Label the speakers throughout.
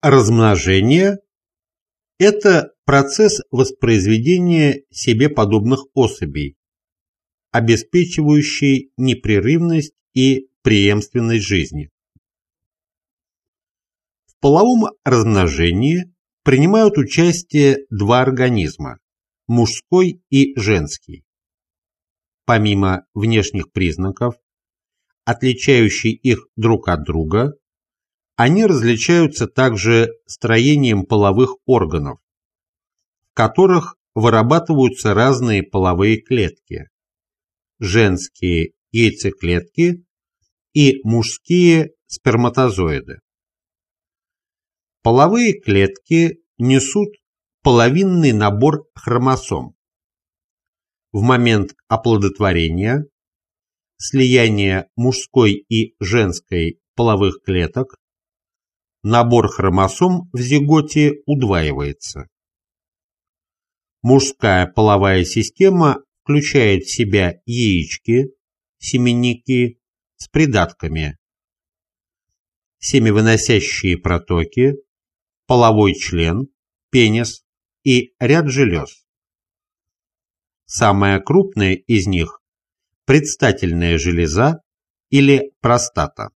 Speaker 1: Размножение – это процесс воспроизведения себе подобных особей, обеспечивающий непрерывность и преемственность жизни. В половом размножении принимают участие два организма – мужской и женский. Помимо внешних признаков, отличающих их друг от друга, они различаются также строением половых органов, в которых вырабатываются разные половые клетки – женские яйцеклетки и мужские сперматозоиды. Половые клетки несут половинный набор хромосом. В момент оплодотворения слияние мужской и женской половых клеток набор хромосом в зиготе удваивается. Мужская половая система включает в себя яички, семенники с придатками, семявыносящие протоки, половой член, пенис и ряд желез. Самая крупная из них – предстательная железа или простата.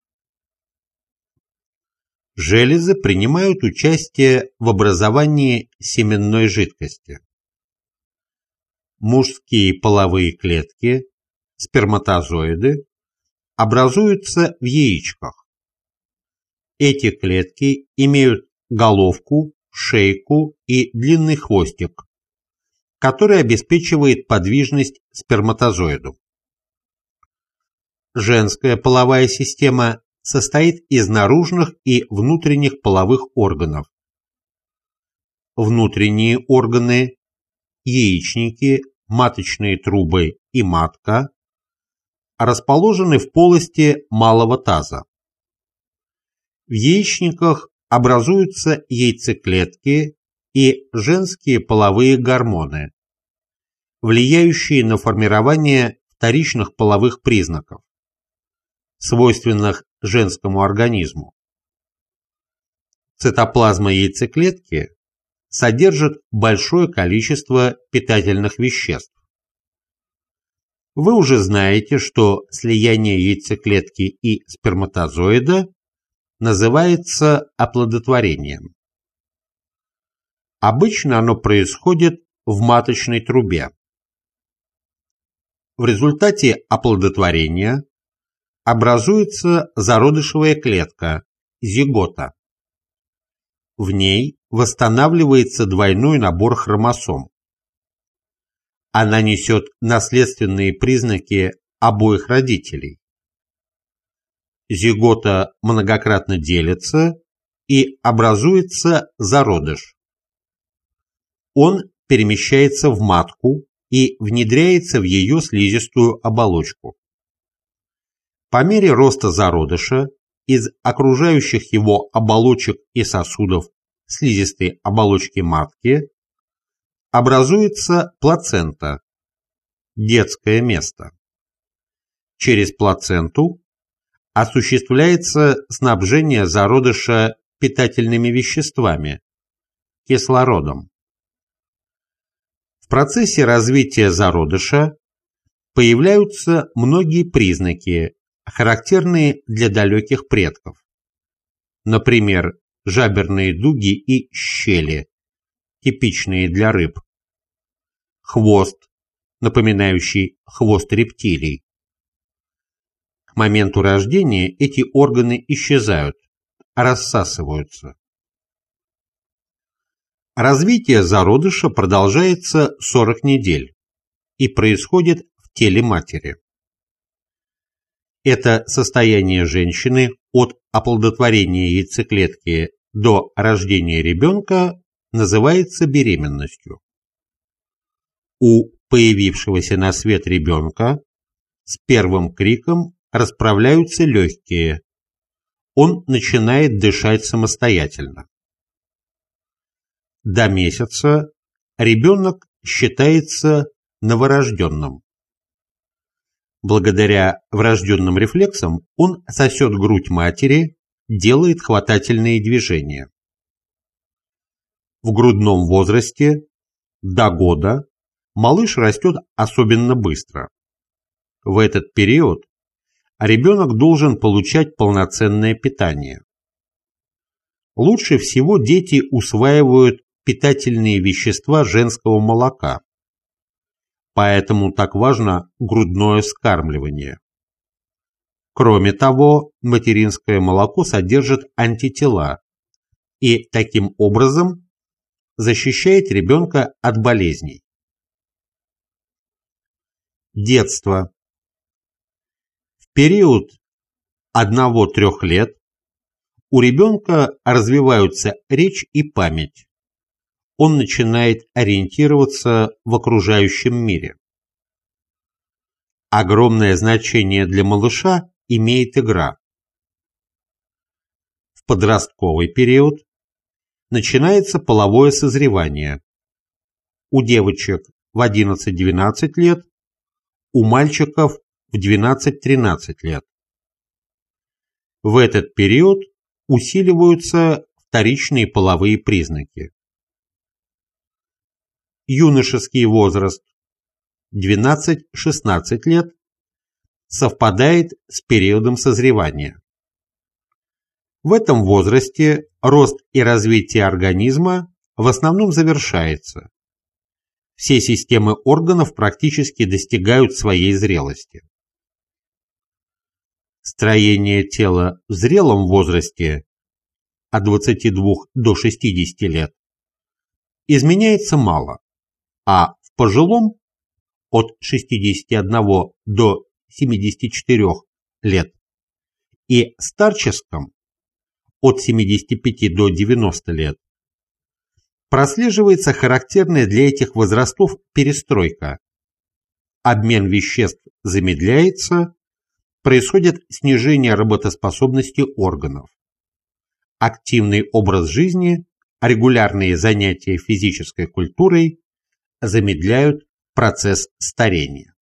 Speaker 1: Железы принимают участие в образовании семенной жидкости. Мужские половые клетки, сперматозоиды, образуются в яичках. Эти клетки имеют головку, шейку и длинный хвостик, который обеспечивает подвижность сперматозоиду. Женская половая система состоит из наружных и внутренних половых органов. Внутренние органы, яичники, маточные трубы и матка расположены в полости малого таза. В яичниках образуются яйцеклетки и женские половые гормоны, влияющие на формирование вторичных половых признаков, свойственных женскому организму. Цитоплазма яйцеклетки содержит большое количество питательных веществ. Вы уже знаете, что слияние яйцеклетки и сперматозоида называется оплодотворением. Обычно оно происходит в маточной трубе. В результате оплодотворения образуется зародышевая клетка, зигота. В ней восстанавливается двойной набор хромосом. Она несет наследственные признаки обоих родителей. Зигота многократно делится и образуется зародыш. Он перемещается в матку и внедряется в ее слизистую оболочку. По мере роста зародыша из окружающих его оболочек и сосудов слизистой оболочки матки образуется плацента, детское место. Через плаценту осуществляется снабжение зародыша питательными веществами, кислородом. В процессе развития зародыша появляются многие признаки, характерные для далеких предков. Например, жаберные дуги и щели, типичные для рыб. Хвост, напоминающий хвост рептилий. К моменту рождения эти органы исчезают, рассасываются. Развитие зародыша продолжается 40 недель и происходит в теле матери. Это состояние женщины от оплодотворения яйцеклетки до рождения ребенка называется беременностью. У появившегося на свет ребенка с первым криком расправляются легкие. Он начинает дышать самостоятельно. До месяца ребенок считается новорожденным. Благодаря врожденным рефлексам он сосет грудь матери, делает хватательные движения. В грудном возрасте до года малыш растет особенно быстро. В этот период ребенок должен получать полноценное питание. Лучше всего дети усваивают питательные вещества женского молока, поэтому так важно грудное скармливание. Кроме того, материнское молоко содержит антитела и таким образом защищает ребенка от болезней. Детство. В период 1-3 лет у ребенка развиваются речь и память. Он начинает ориентироваться в окружающем мире. Огромное значение для малыша имеет игра. В подростковый период начинается половое созревание. У девочек в 11-12 лет, у мальчиков в 12-13 лет. В этот период усиливаются вторичные половые признаки. Юношеский возраст 12-16 лет совпадает с периодом созревания. В этом возрасте рост и развитие организма в основном завершается. Все системы органов практически достигают своей зрелости. Строение тела в зрелом возрасте от 22 до 60 лет изменяется мало, а в пожилом от 61 до 74 лет и старческом от 75 до 90 лет, прослеживается характерная для этих возрастов перестройка. Обмен веществ замедляется, происходит снижение работоспособности органов. Активный образ жизни, регулярные занятия физической культурой замедляют процесс старения.